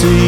see